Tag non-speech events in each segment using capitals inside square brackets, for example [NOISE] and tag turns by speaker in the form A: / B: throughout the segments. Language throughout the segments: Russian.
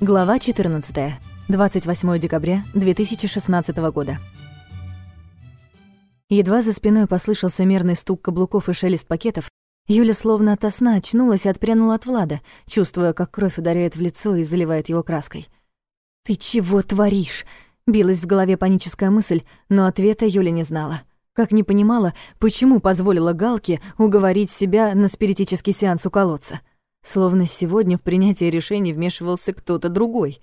A: Глава 14. 28 декабря 2016 года. Едва за спиной послышался мерный стук каблуков и шелест пакетов, Юля словно ото сна очнулась и отпрянула от Влада, чувствуя, как кровь ударяет в лицо и заливает его краской. «Ты чего творишь?» — билась в голове паническая мысль, но ответа Юля не знала. Как не понимала, почему позволила Галке уговорить себя на спиритический сеанс у колодца — Словно сегодня в принятие решений вмешивался кто-то другой.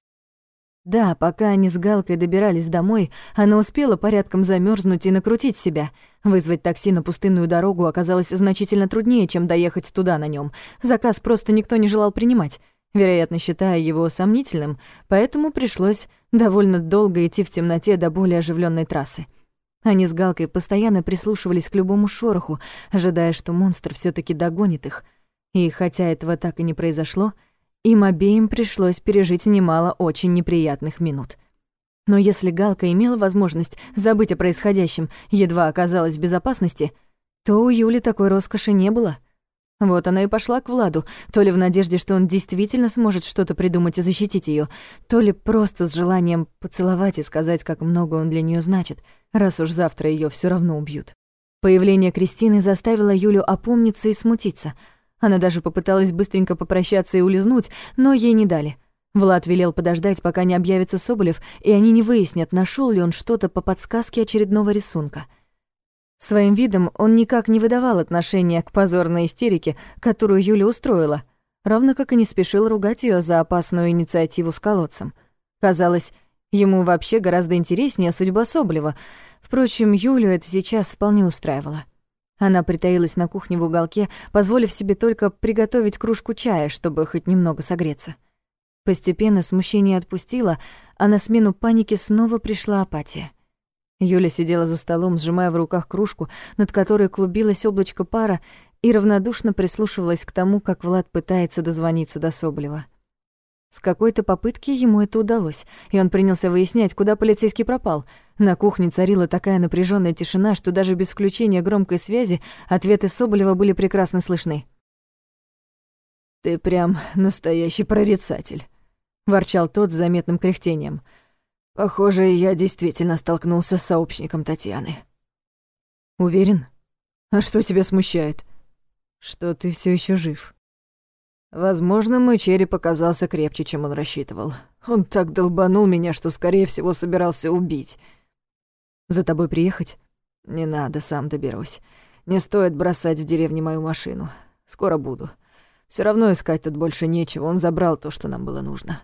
A: Да, пока они с Галкой добирались домой, она успела порядком замерзнуть и накрутить себя. Вызвать такси на пустынную дорогу оказалось значительно труднее, чем доехать туда на нем. Заказ просто никто не желал принимать, вероятно, считая его сомнительным, поэтому пришлось довольно долго идти в темноте до более оживленной трассы. Они с Галкой постоянно прислушивались к любому шороху, ожидая, что монстр все таки догонит их — и хотя этого так и не произошло, им обеим пришлось пережить немало очень неприятных минут. Но если Галка имела возможность забыть о происходящем, едва оказалась в безопасности, то у Юли такой роскоши не было. Вот она и пошла к Владу, то ли в надежде, что он действительно сможет что-то придумать и защитить ее, то ли просто с желанием поцеловать и сказать, как много он для нее значит, раз уж завтра ее все равно убьют. Появление Кристины заставило Юлю опомниться и смутиться — она даже попыталась быстренько попрощаться и улизнуть, но ей не дали. Влад велел подождать, пока не объявится Соболев, и они не выяснят, нашел ли он что-то по подсказке очередного рисунка. Своим видом он никак не выдавал отношения к позорной истерике, которую Юля устроила, равно как и не спешил ругать ее за опасную инициативу с колодцем. Казалось, ему вообще гораздо интереснее судьба Соболева. Впрочем, Юлю это сейчас вполне устраивало. Она притаилась на кухне в уголке, позволив себе только приготовить кружку чая, чтобы хоть немного согреться. Постепенно смущение отпустило, а на смену панике снова пришла апатия. Юля сидела за столом, сжимая в руках кружку, над которой клубилось облачко пара, и равнодушно прислушивалась к тому, как Влад пытается дозвониться до Соболева. С какой-то попытки ему это удалось, и он принялся выяснять, куда полицейский пропал. На кухне царила такая напряженная тишина, что даже без включения громкой связи ответы Соболева были прекрасно слышны. «Ты прям настоящий прорицатель», — ворчал тот с заметным кряхтением. «Похоже, я действительно столкнулся с сообщником Татьяны». «Уверен? А что тебя смущает?» «Что ты все еще жив?» Возможно, мой череп оказался крепче, чем он рассчитывал. Он так долбанул меня, что, скорее всего, собирался убить. За тобой приехать? Не надо, сам доберусь. Не стоит бросать в деревне мою машину. Скоро буду. Все равно искать тут больше нечего, он забрал то, что нам было нужно.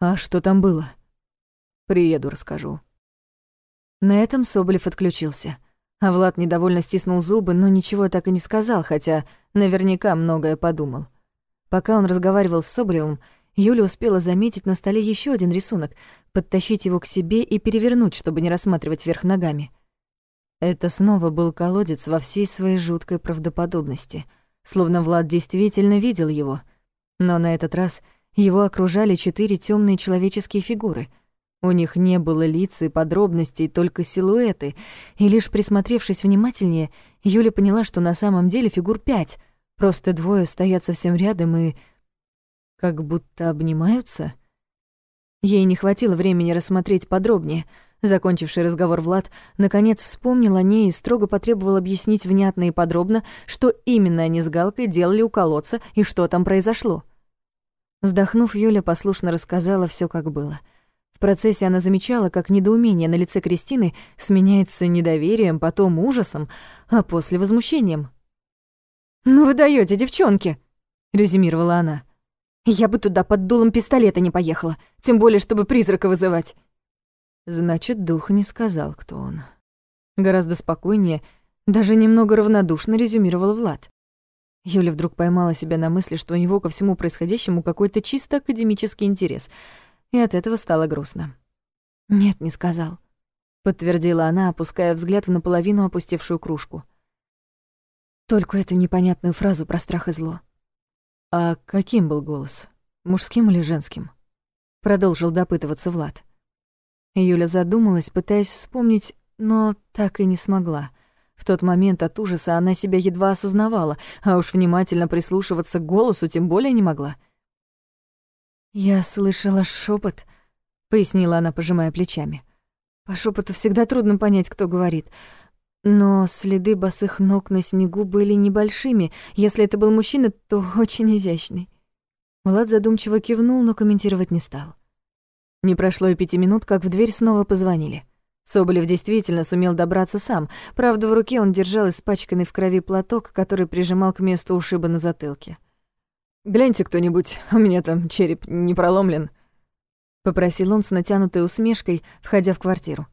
A: А что там было? Приеду, расскажу. На этом Соболев отключился. А Влад недовольно стиснул зубы, но ничего так и не сказал, хотя наверняка многое подумал. Пока он разговаривал с Соболевым, Юля успела заметить на столе еще один рисунок, подтащить его к себе и перевернуть, чтобы не рассматривать вверх ногами. Это снова был колодец во всей своей жуткой правдоподобности, словно Влад действительно видел его. Но на этот раз его окружали четыре темные человеческие фигуры. У них не было лиц и подробностей, только силуэты, и лишь присмотревшись внимательнее, Юля поняла, что на самом деле фигур пять — Просто двое стоят совсем рядом и как будто обнимаются. Ей не хватило времени рассмотреть подробнее. Закончивший разговор Влад наконец вспомнил о ней и строго потребовал объяснить внятно и подробно, что именно они с Галкой делали у колодца и что там произошло. Вздохнув, Юля послушно рассказала все, как было. В процессе она замечала, как недоумение на лице Кристины сменяется недоверием, потом ужасом, а после возмущением. «Ну вы даёте, девчонки!» — резюмировала она. «Я бы туда под дулом пистолета не поехала, тем более, чтобы призрака вызывать». Значит, дух не сказал, кто он. Гораздо спокойнее, даже немного равнодушно резюмировал Влад. Юля вдруг поймала себя на мысли, что у него ко всему происходящему какой-то чисто академический интерес, и от этого стало грустно. «Нет, не сказал», — подтвердила она, опуская взгляд в наполовину опустевшую кружку. Только эту непонятную фразу про страх и зло. «А каким был голос? Мужским или женским?» Продолжил допытываться Влад. Юля задумалась, пытаясь вспомнить, но так и не смогла. В тот момент от ужаса она себя едва осознавала, а уж внимательно прислушиваться к голосу тем более не могла. «Я слышала шепот, пояснила она, пожимая плечами. «По шепоту всегда трудно понять, кто говорит. Но следы босых ног на снегу были небольшими. Если это был мужчина, то очень изящный». Влад задумчиво кивнул, но комментировать не стал. Не прошло и пяти минут, как в дверь снова позвонили. Соболев действительно сумел добраться сам. Правда, в руке он держал испачканный в крови платок, который прижимал к месту ушиба на затылке. «Гляньте кто-нибудь, у меня там череп не проломлен», — попросил он с натянутой усмешкой, входя в квартиру.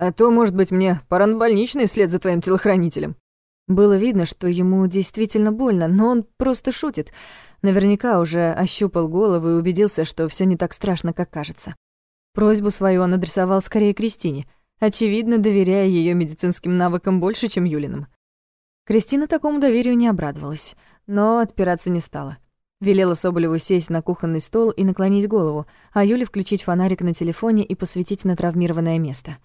A: «А то, может быть, мне пора на больничный вслед за твоим телохранителем». Было видно, что ему действительно больно, но он просто шутит. Наверняка уже ощупал голову и убедился, что все не так страшно, как кажется. Просьбу свою он адресовал скорее Кристине, очевидно, доверяя ее медицинским навыкам больше, чем Юлиным. Кристина такому доверию не обрадовалась, но отпираться не стала. Велела Соболеву сесть на кухонный стол и наклонить голову, а Юле включить фонарик на телефоне и посветить на травмированное место.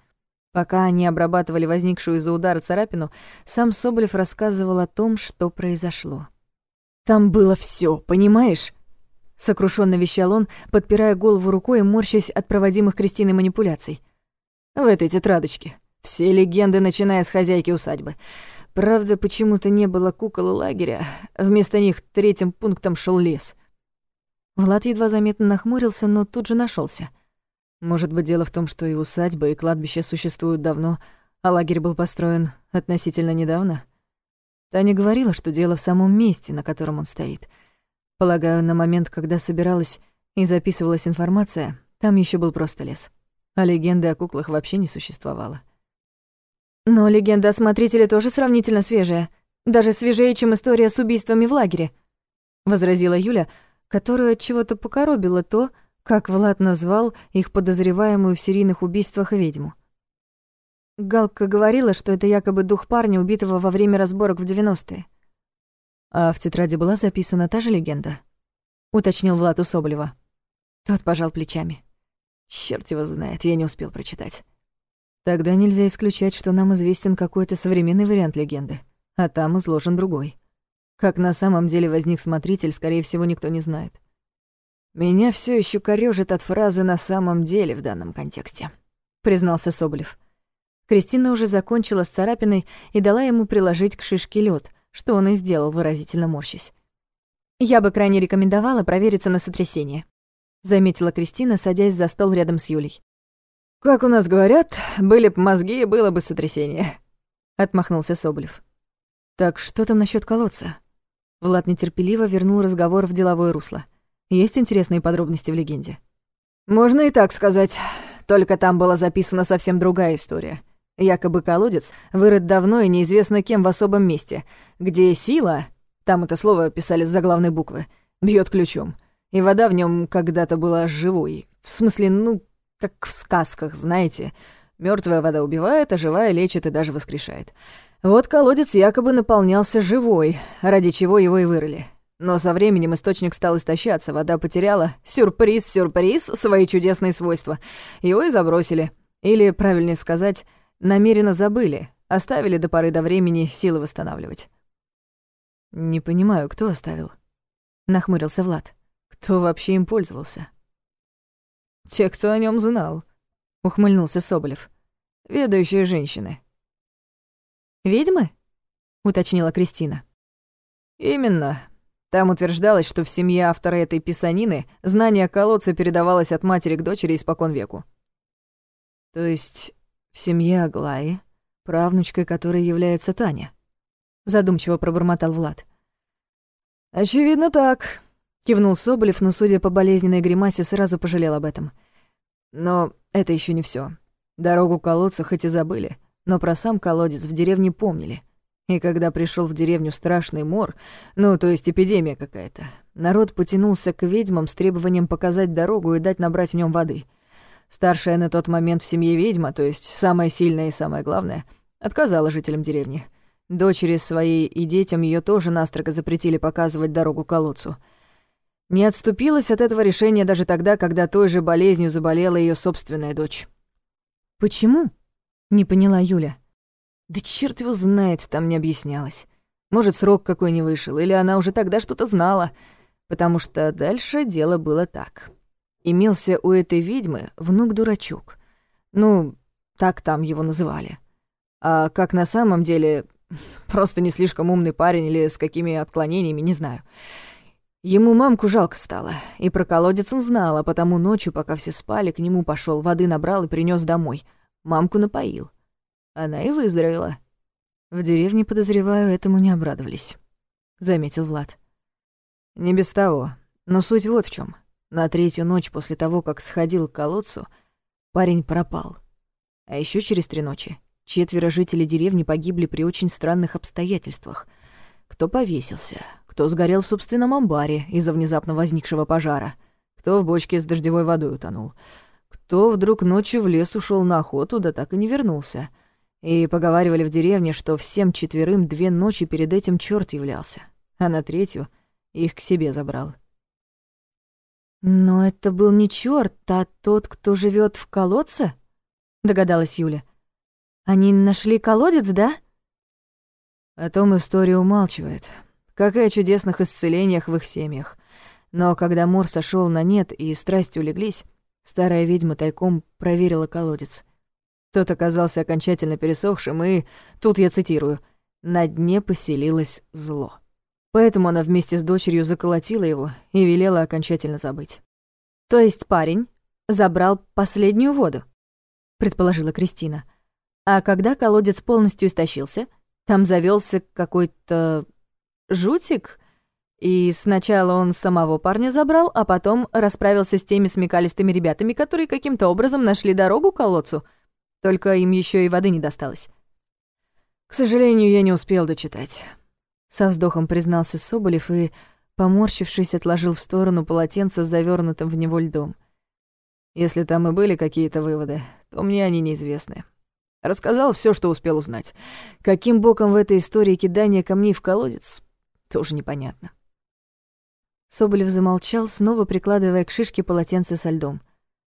A: Пока они обрабатывали возникшую из-за удара царапину, сам Соболев рассказывал о том, что произошло. «Там было все, понимаешь?» Сокрушенно вещал он, подпирая голову рукой и морщась от проводимых Кристиной манипуляций. «В этой тетрадочке. Все легенды, начиная с хозяйки усадьбы. Правда, почему-то не было кукол и лагеря. Вместо них третьим пунктом шел лес. Влад едва заметно нахмурился, но тут же нашелся. Может быть, дело в том, что и усадьба, и кладбище существуют давно, а лагерь был построен относительно недавно? Таня говорила, что дело в самом месте, на котором он стоит. Полагаю, на момент, когда собиралась и записывалась информация, там еще был просто лес. А легенды о куклах вообще не существовало. Но легенда о смотрителе тоже сравнительно свежая. Даже свежее, чем история с убийствами в лагере. Возразила Юля, которую от чего-то покоробило то, как Влад назвал их подозреваемую в серийных убийствах ведьму. Галка говорила, что это якобы дух парня, убитого во время разборок в 90-е. А в тетради была записана та же легенда? Уточнил Влад у Соболева. Тот пожал плечами. Черт его знает, я не успел прочитать. Тогда нельзя исключать, что нам известен какой-то современный вариант легенды, а там изложен другой. Как на самом деле возник смотритель, скорее всего, никто не знает. Меня все еще корёжит от фразы «на самом деле» в данном контексте, признался Соболев. Кристина уже закончила с царапиной и дала ему приложить к шишке лед, что он и сделал, выразительно морщась. «Я бы крайне рекомендовала провериться на сотрясение», заметила Кристина, садясь за стол рядом с Юлей. «Как у нас говорят, были б мозги, было бы сотрясение», — отмахнулся Соболев. «Так что там насчет колодца?» Влад нетерпеливо вернул разговор в деловое русло. «Есть интересные подробности в легенде?» «Можно и так сказать. Только там была записана совсем другая история. Якобы колодец вырыт давно и неизвестно кем в особом месте, где сила, там это слово писали с заглавной буквы, бьет ключом. И вода в нем когда-то была живой. В смысле, ну, как в сказках, знаете. Мертвая вода убивает, а живая лечит и даже воскрешает. Вот колодец якобы наполнялся живой, ради чего его и вырыли. Но со временем источник стал истощаться, вода потеряла, сюрприз, сюрприз, свои чудесные свойства. Его и забросили. Или, правильнее сказать, намеренно забыли, оставили до поры до времени силы восстанавливать. «Не понимаю, кто оставил?» — нахмурился Влад. «Кто вообще им пользовался?» «Те, кто о нем знал», — ухмыльнулся Соболев. «Ведающие женщины». «Ведьмы?» — уточнила Кристина. «Именно. Там утверждалось, что в семье автора этой писанины знание колодца передавалось от матери к дочери испокон веку». «То есть в семье Аглаи, правнучкой которой является Таня?» — задумчиво пробормотал Влад. «Очевидно так», Кивнул Соболев, но, судя по болезненной гримасе, сразу пожалел об этом. Но это еще не все. Дорогу к колодцу хоть и забыли, но про сам колодец в деревне помнили. И когда пришел в деревню страшный мор, ну, то есть эпидемия какая-то, народ потянулся к ведьмам с требованием показать дорогу и дать набрать в нем воды. Старшая на тот момент в семье ведьма, то есть самая сильная и самое главное, отказала жителям деревни. Дочери своей и детям ее тоже настрого запретили показывать дорогу колодцу — не отступилась от этого решения даже тогда, когда той же болезнью заболела ее собственная дочь. «Почему?» — не поняла Юля. «Да черт его знает, там не объяснялось. Может, срок какой не вышел, или она уже тогда что-то знала. потому что дальше дело было так. Имелся у этой ведьмы внук-дурачок. Ну, так там его называли. А как на самом деле, [LAUGHS] просто не слишком умный парень или с какими отклонениями, не знаю. Ему мамку жалко стало, и про колодец он знал, а потому ночью, пока все спали, к нему пошел, воды набрал и принес домой. Мамку напоил. Она и выздоровела. В деревне, подозреваю, этому не обрадовались, — заметил Влад. Не без того, но суть вот в чем. На третью ночь после того, как сходил к колодцу, парень пропал. А еще через три ночи четверо жителей деревни погибли при очень странных обстоятельствах. Кто повесился, кто сгорел в собственном амбаре из-за внезапно возникшего пожара, кто в бочке с дождевой водой утонул, кто вдруг ночью в лес ушел на охоту, да так и не вернулся. И поговаривали в деревне, что всем четверым две ночи перед этим черт являлся, а на третью их к себе забрал. «Но это был не черт, а тот, кто живет в колодце?» — догадалась Юля. «Они нашли колодец, да?»
B: О том история умалчивает, как и о чудесных исцелениях в их семьях. Но когда мор сошел на нет и страсти улеглись, старая ведьма тайком проверила колодец. Тот оказался окончательно пересохшим, и, тут я цитирую, «на дне поселилось зло». Поэтому она вместе с дочерью заколотила его и велела окончательно забыть.
A: «То есть парень забрал последнюю воду?» — предположила Кристина. «А когда колодец полностью истощился, там завелся какой-то жутик?» И сначала он самого парня забрал, а потом расправился с теми смекалистыми ребятами, которые каким-то образом нашли дорогу к колодцу. Только им еще и воды не досталось.
B: К сожалению, я не успел дочитать. Со вздохом признался Соболев и, поморщившись, отложил в сторону полотенце с завернутым в него льдом. Если там и были какие-то выводы, то мне они неизвестны. Рассказал все, что успел узнать. Каким боком в этой истории кидание камней в колодец, тоже непонятно.
A: Соболев замолчал, снова прикладывая к шишке полотенце со льдом.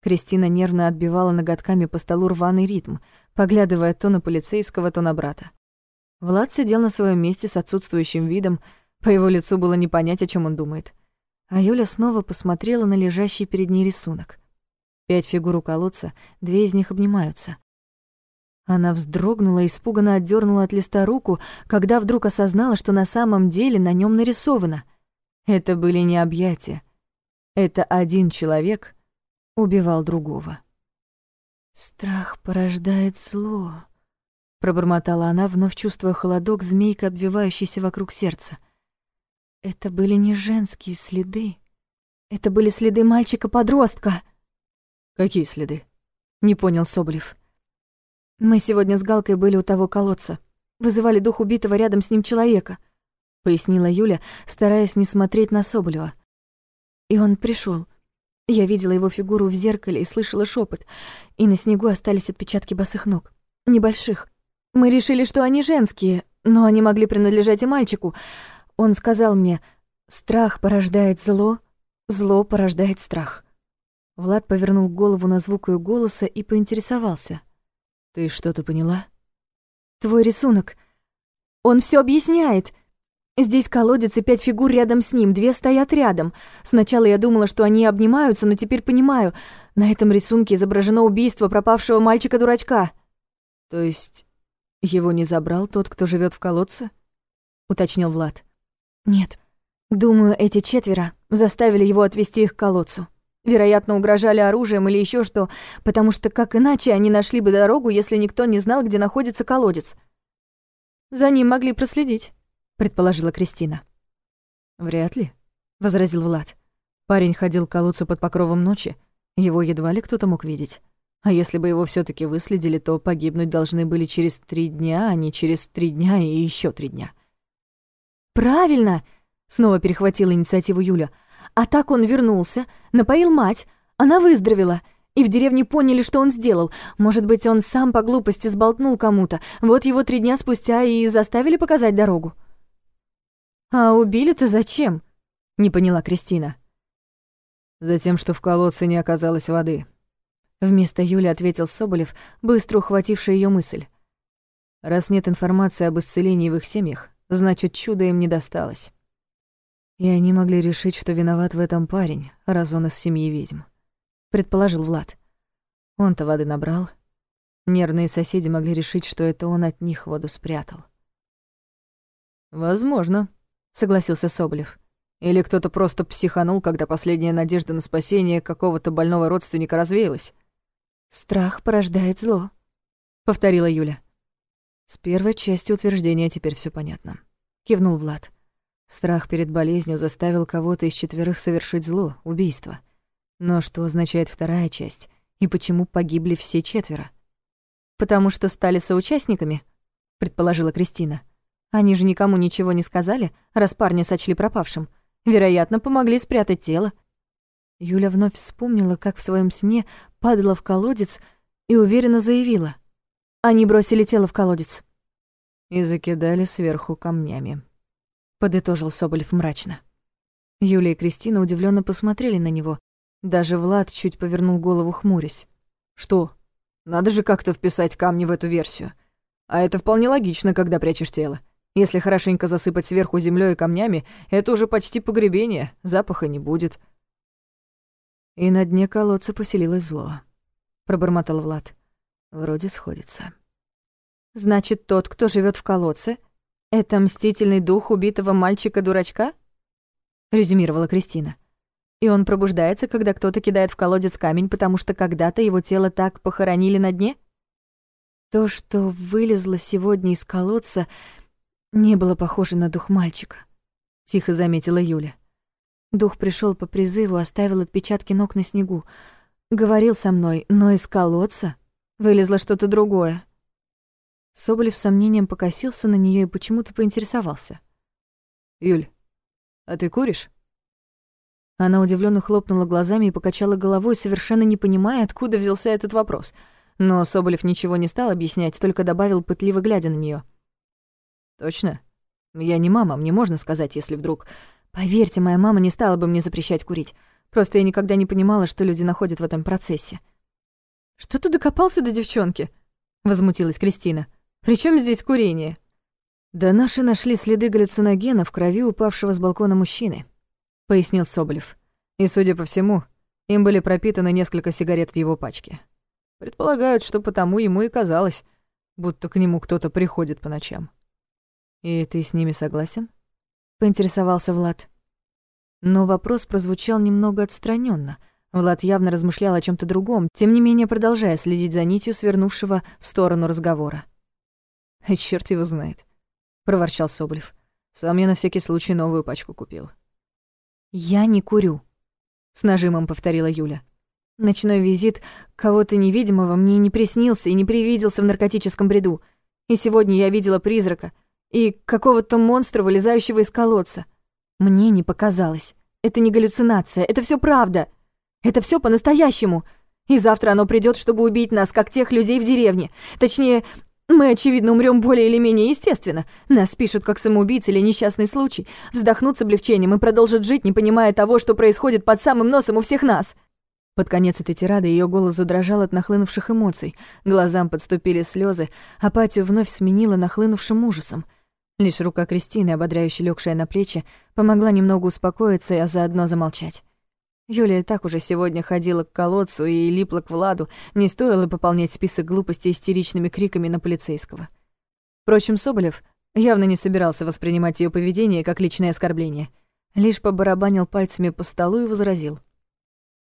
A: Кристина нервно отбивала ноготками по столу рваный ритм, поглядывая то на полицейского, то на брата. Влад сидел на своем месте с отсутствующим видом, по его лицу было не понять, о чем он думает. А Юля снова посмотрела на лежащий перед ней рисунок. Пять фигур у колодца, две из них обнимаются. Она вздрогнула испуганно отдернула от листа руку, когда вдруг осознала, что на самом деле на нем нарисовано. Это были не объятия. Это один человек убивал другого. «Страх порождает зло», пробормотала она, вновь чувствуя холодок, змейка, обвивающийся вокруг сердца. Это были не женские следы. Это были следы мальчика-подростка.
B: Какие следы? Не понял Соболев.
A: Мы сегодня с Галкой были у того колодца. Вызывали дух убитого рядом с ним человека, пояснила Юля, стараясь не смотреть на Соболева. И он пришел. Я видела его фигуру в зеркале и слышала шепот, и на снегу остались отпечатки босых ног, небольших. Мы решили, что они женские, но они могли принадлежать и мальчику. Он сказал мне, страх порождает зло, зло порождает страх. Влад повернул голову на звук ее голоса и поинтересовался.
B: «Ты что-то поняла?»
A: «Твой рисунок. Он все объясняет. Здесь колодец и пять фигур рядом с ним, две стоят рядом. Сначала я думала, что они обнимаются, но теперь понимаю. На этом рисунке изображено убийство пропавшего мальчика-дурачка».
B: «То есть его не забрал тот, кто живет в колодце? уточнил Влад.
A: Нет. Думаю, эти четверо заставили его отвести их к колодцу. Вероятно, угрожали оружием или еще что, потому что как иначе они нашли бы дорогу, если никто не знал, где находится колодец? За ним могли проследить, предположила Кристина.
B: Вряд ли, возразил Влад. Парень ходил к колодцу под покровом ночи, его едва ли кто-то мог видеть. А если бы его все таки выследили, то погибнуть должны были через три дня, а не через три дня и еще три дня.
A: «Правильно!» — снова перехватила инициативу Юля. «А так он вернулся, напоил мать, она выздоровела, и в деревне поняли, что он сделал. Может быть, он сам по глупости сболтнул кому-то. Вот его три дня спустя и заставили показать дорогу». «А убили-то зачем?» — не поняла Кристина.
B: «Затем, что в колодце не оказалось воды»,
A: Вместо Юли ответил Соболев, быстро ухвативший ее мысль.
B: Раз нет информации об исцелении в их семьях, значит, чудо им не досталось. И они могли решить, что виноват в этом парень, раз он из семьи ведьм. Предположил Влад. Он-то воды набрал. Нервные соседи могли решить, что это он от них воду спрятал.
A: «Возможно», — согласился Соболев. «Или кто-то просто психанул, когда последняя надежда на спасение какого-то больного родственника развеялась».
B: «Страх порождает зло», — повторила Юля.
A: «С первой части утверждения теперь все понятно», — кивнул Влад. Страх перед болезнью заставил кого-то из четверых совершить зло, убийство. Но что означает вторая часть? И почему погибли все четверо?
B: «Потому что стали соучастниками», — предположила Кристина. «Они же никому ничего не сказали, раз парня сочли пропавшим. Вероятно, помогли спрятать тело». Юля вновь вспомнила, как в своем сне падала в колодец и уверенно заявила. «Они бросили тело в колодец».
A: И закидали сверху камнями
B: подытожил Соболев мрачно. Юлия и Кристина удивленно посмотрели на него. Даже Влад чуть повернул голову, хмурясь.
A: «Что? Надо же как-то вписать камни в эту версию. А это вполне логично, когда прячешь тело. Если хорошенько засыпать сверху землей и камнями, это уже почти погребение, запаха не будет».
B: «И на дне колодца поселилось зло», — пробормотал Влад. «Вроде сходится». «Значит, тот, кто живет в колодце, «Это мстительный дух убитого мальчика-дурачка?» — резюмировала Кристина. «И он пробуждается, когда кто-то кидает в колодец камень, потому что когда-то его тело так похоронили на дне?» То, что вылезло сегодня из колодца, не было похоже на дух мальчика, — тихо заметила Юля. Дух пришел по призыву, оставил отпечатки ног на снегу. Говорил со мной, но из колодца вылезло что-то другое. Соболев сомнением покосился на нее и почему-то поинтересовался.
A: «Юль, а ты куришь?»
B: Она удивленно хлопнула глазами и покачала головой, совершенно не понимая, откуда взялся этот вопрос. Но Соболев ничего не стал объяснять, только добавил, пытливо глядя на нее.
A: «Точно? Я не мама, мне можно сказать, если вдруг...»
B: «Поверьте, моя мама не стала бы мне запрещать курить. Просто я никогда не понимала, что люди находят в этом процессе».
A: «Что ты докопался до девчонки?» — возмутилась Кристина. Причем здесь курение?»
B: «Да наши нашли следы галлюциногена в крови упавшего с балкона мужчины», — пояснил Соболев.
A: «И, судя по всему, им были пропитаны несколько сигарет в его пачке. Предполагают, что потому ему и казалось, будто к нему кто-то приходит по ночам».
B: «И ты с ними согласен?» — поинтересовался Влад. Но вопрос прозвучал немного отстраненно. Влад явно размышлял о чем то другом, тем не менее продолжая следить за нитью свернувшего в сторону разговора.
A: И черт его знает, проворчал Соболев. Сам я на всякий случай новую пачку купил.
B: Я не курю, с нажимом повторила Юля. Ночной визит кого-то невидимого мне не приснился и не привиделся в наркотическом бреду. И сегодня я видела призрака и какого-то монстра, вылезающего из колодца. Мне не показалось. Это не галлюцинация, это все правда. Это все по-настоящему. И завтра оно придет, чтобы убить нас, как тех людей в деревне. Точнее, мы, очевидно, умрем более или менее естественно. Нас пишут как самоубийц или несчастный случай, вздохнут с облегчением и продолжат жить, не понимая того, что происходит под самым носом у всех нас. Под конец этой тирады ее голос задрожал от нахлынувших эмоций. Глазам подступили слезы, апатию вновь сменила нахлынувшим ужасом. Лишь рука Кристины, ободряюще легшая на плечи, помогла немного успокоиться, а заодно замолчать. Юлия так уже сегодня ходила к колодцу и липла к Владу, не стоило пополнять список глупостей истеричными криками на полицейского. Впрочем, Соболев явно не собирался воспринимать ее поведение как личное оскорбление. Лишь побарабанил пальцами по столу и возразил.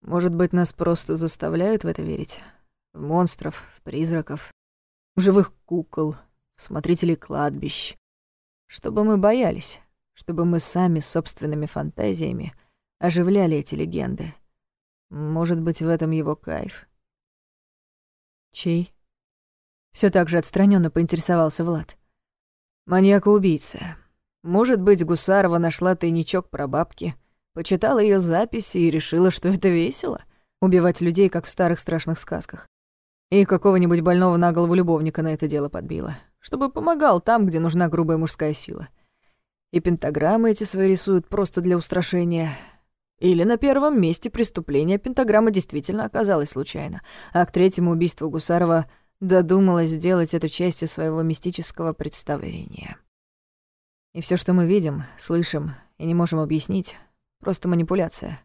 A: «Может быть, нас просто заставляют в это верить? В монстров, в призраков, в живых кукол, в смотрителей кладбищ. Чтобы мы боялись, чтобы мы сами собственными фантазиями — оживляли эти легенды. Может быть, в этом его кайф.
B: Чей? Все так же отстраненно поинтересовался Влад.
A: Маньяка-убийца. Может быть, Гусарова нашла тайничок про бабки, почитала ее записи и решила, что это весело — убивать людей, как в старых страшных сказках. И какого-нибудь больного на голову любовника на это дело подбила, чтобы помогал там, где нужна грубая мужская сила. И пентаграммы эти свои рисуют просто для устрашения — или на первом месте преступления пентаграмма действительно оказалась случайно, а к третьему убийству Гусарова додумалась сделать это частью своего мистического представления. И все, что мы видим, слышим
B: и не можем объяснить. Просто манипуляция.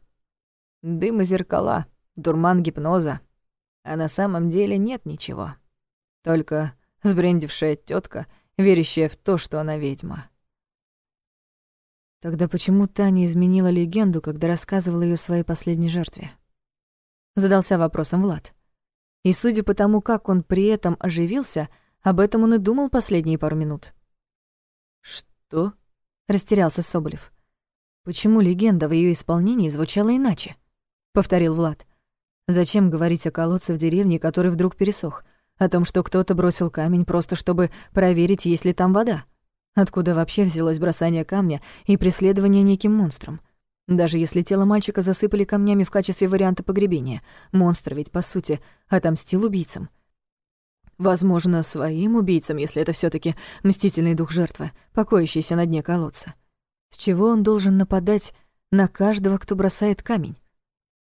B: Дым и зеркала, дурман гипноза. А на самом деле нет ничего. Только сбрендившая тетка, верящая в то, что она ведьма. Тогда почему Таня изменила легенду, когда рассказывала ее своей последней жертве? Задался вопросом Влад. И судя по тому, как он при этом оживился, об этом он и думал последние пару минут. «Что?» — растерялся Соболев. «Почему легенда в ее исполнении звучала иначе?» — повторил Влад. «Зачем говорить о колодце в деревне, который вдруг пересох? О том, что кто-то бросил камень просто чтобы проверить, есть ли там вода? Откуда вообще взялось бросание камня и преследование неким монстром?» Даже если тело мальчика засыпали камнями в качестве варианта погребения, монстр ведь, по сути, отомстил убийцам. Возможно, своим убийцам, если это все таки мстительный дух жертвы, покоящийся на дне колодца. С чего он должен нападать на каждого, кто бросает камень?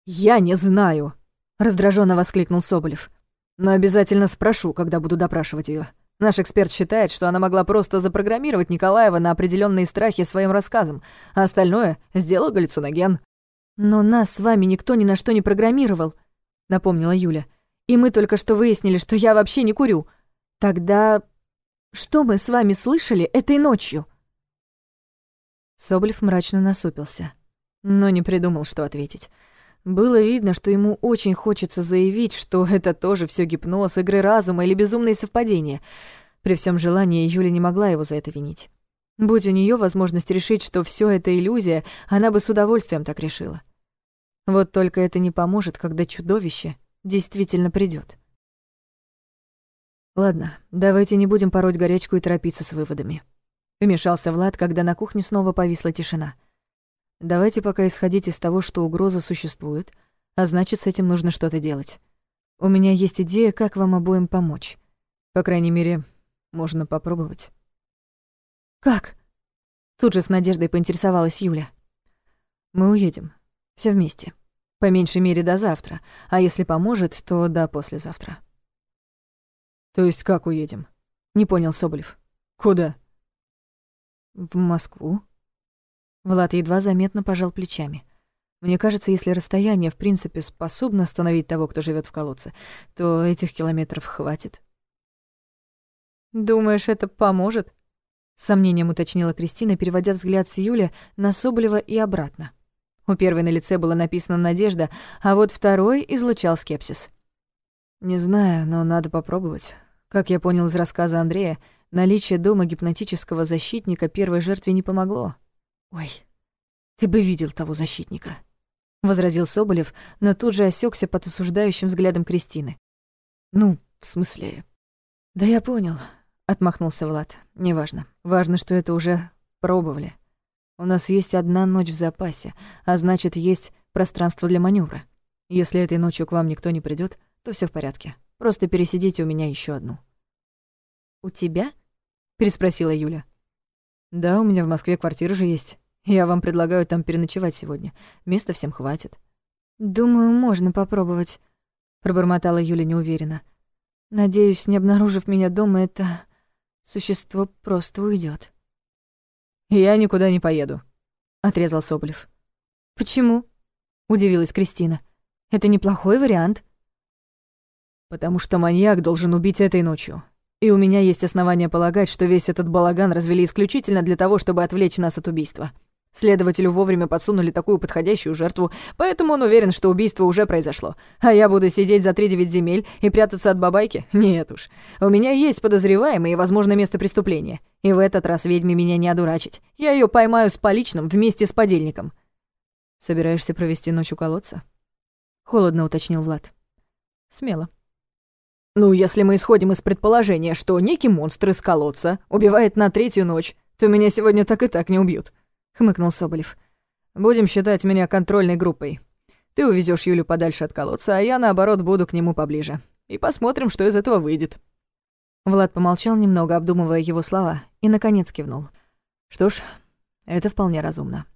B: «Я не знаю!» — раздраженно воскликнул Соболев. «Но обязательно спрошу, когда буду допрашивать ее. Наш эксперт считает, что она могла просто запрограммировать Николаева на определенные страхи своим рассказом, а остальное сделал галлюциноген. «Но нас с вами никто ни на что не программировал», — напомнила Юля. «И мы только что выяснили, что я вообще не курю. Тогда что мы с вами слышали этой ночью?» Соболев мрачно насупился, но не придумал, что ответить. Было видно, что ему очень хочется заявить, что это тоже все гипноз, игры разума или безумные совпадения. При всем желании Юля не могла его за это винить. Будь у нее возможность решить, что все это иллюзия, она бы с удовольствием так решила. Вот только это не поможет, когда чудовище действительно придет. Ладно, давайте не будем пороть горячку и торопиться с выводами. Вмешался Влад, когда на кухне снова повисла тишина. Давайте пока исходить из того, что угроза существует, а значит, с этим нужно что-то делать. У меня есть идея, как вам обоим помочь. По крайней мере, можно попробовать. «Как?» Тут же с надеждой поинтересовалась Юля. «Мы уедем. все вместе. По меньшей мере до завтра, а если поможет, то до послезавтра». «То есть как уедем?» — не понял Соболев. «Куда?» «В Москву», Влад едва заметно пожал плечами. Мне кажется, если расстояние в принципе способно остановить того, кто живет в колодце, то этих километров хватит. «Думаешь, это поможет?» Сомнением уточнила Кристина, переводя взгляд с Юли на Соболева и обратно. У первой на лице была написана надежда, а вот второй излучал скепсис. «Не знаю, но надо попробовать. Как я понял из рассказа Андрея, наличие дома гипнотического защитника первой жертве не помогло. «Ой, ты бы видел того защитника», — возразил Соболев, но тут же осекся под осуждающим взглядом Кристины. «Ну, в смысле...» «Да я понял», — отмахнулся Влад. «Неважно. Важно, что это уже пробовали. У нас есть одна ночь в запасе, а значит, есть пространство для маневра. Если этой ночью к вам никто не придет, то все в порядке. Просто пересидите у меня еще одну». «У тебя?» — переспросила Юля. «Да, у меня в Москве квартира же есть. Я вам предлагаю там переночевать сегодня. Места всем хватит». «Думаю, можно попробовать», — пробормотала Юля неуверенно. «Надеюсь, не обнаружив меня дома, это существо просто уйдет. «Я никуда не поеду», — отрезал Соболев. «Почему?» — удивилась Кристина. «Это неплохой вариант». «Потому что маньяк должен убить этой ночью. И у меня есть основания полагать, что весь этот балаган развели исключительно для того, чтобы отвлечь нас от убийства. Следователю вовремя подсунули такую подходящую жертву, поэтому он уверен, что убийство уже произошло. А я буду сидеть за три девять земель и прятаться от бабайки? [LAUGHS] Нет уж. У меня есть подозреваемый и, возможно, место преступления. И в этот раз ведьме меня не одурачить. Я ее поймаю с поличным вместе с подельником. Собираешься провести ночь у колодца? Холодно уточнил Влад. Смело. Ну, если мы исходим из предположения, что некий монстр из колодца убивает на третью ночь, то меня сегодня так и так не убьют», — хмыкнул Соболев. «Будем считать меня контрольной группой. Ты увезешь Юлю подальше от колодца, а я, наоборот, буду к нему поближе. И посмотрим, что из этого выйдет». Влад помолчал немного, обдумывая его слова, и, наконец, кивнул. «Что ж, это вполне разумно».